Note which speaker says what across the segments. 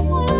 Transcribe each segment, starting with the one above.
Speaker 1: oh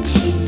Speaker 1: Records.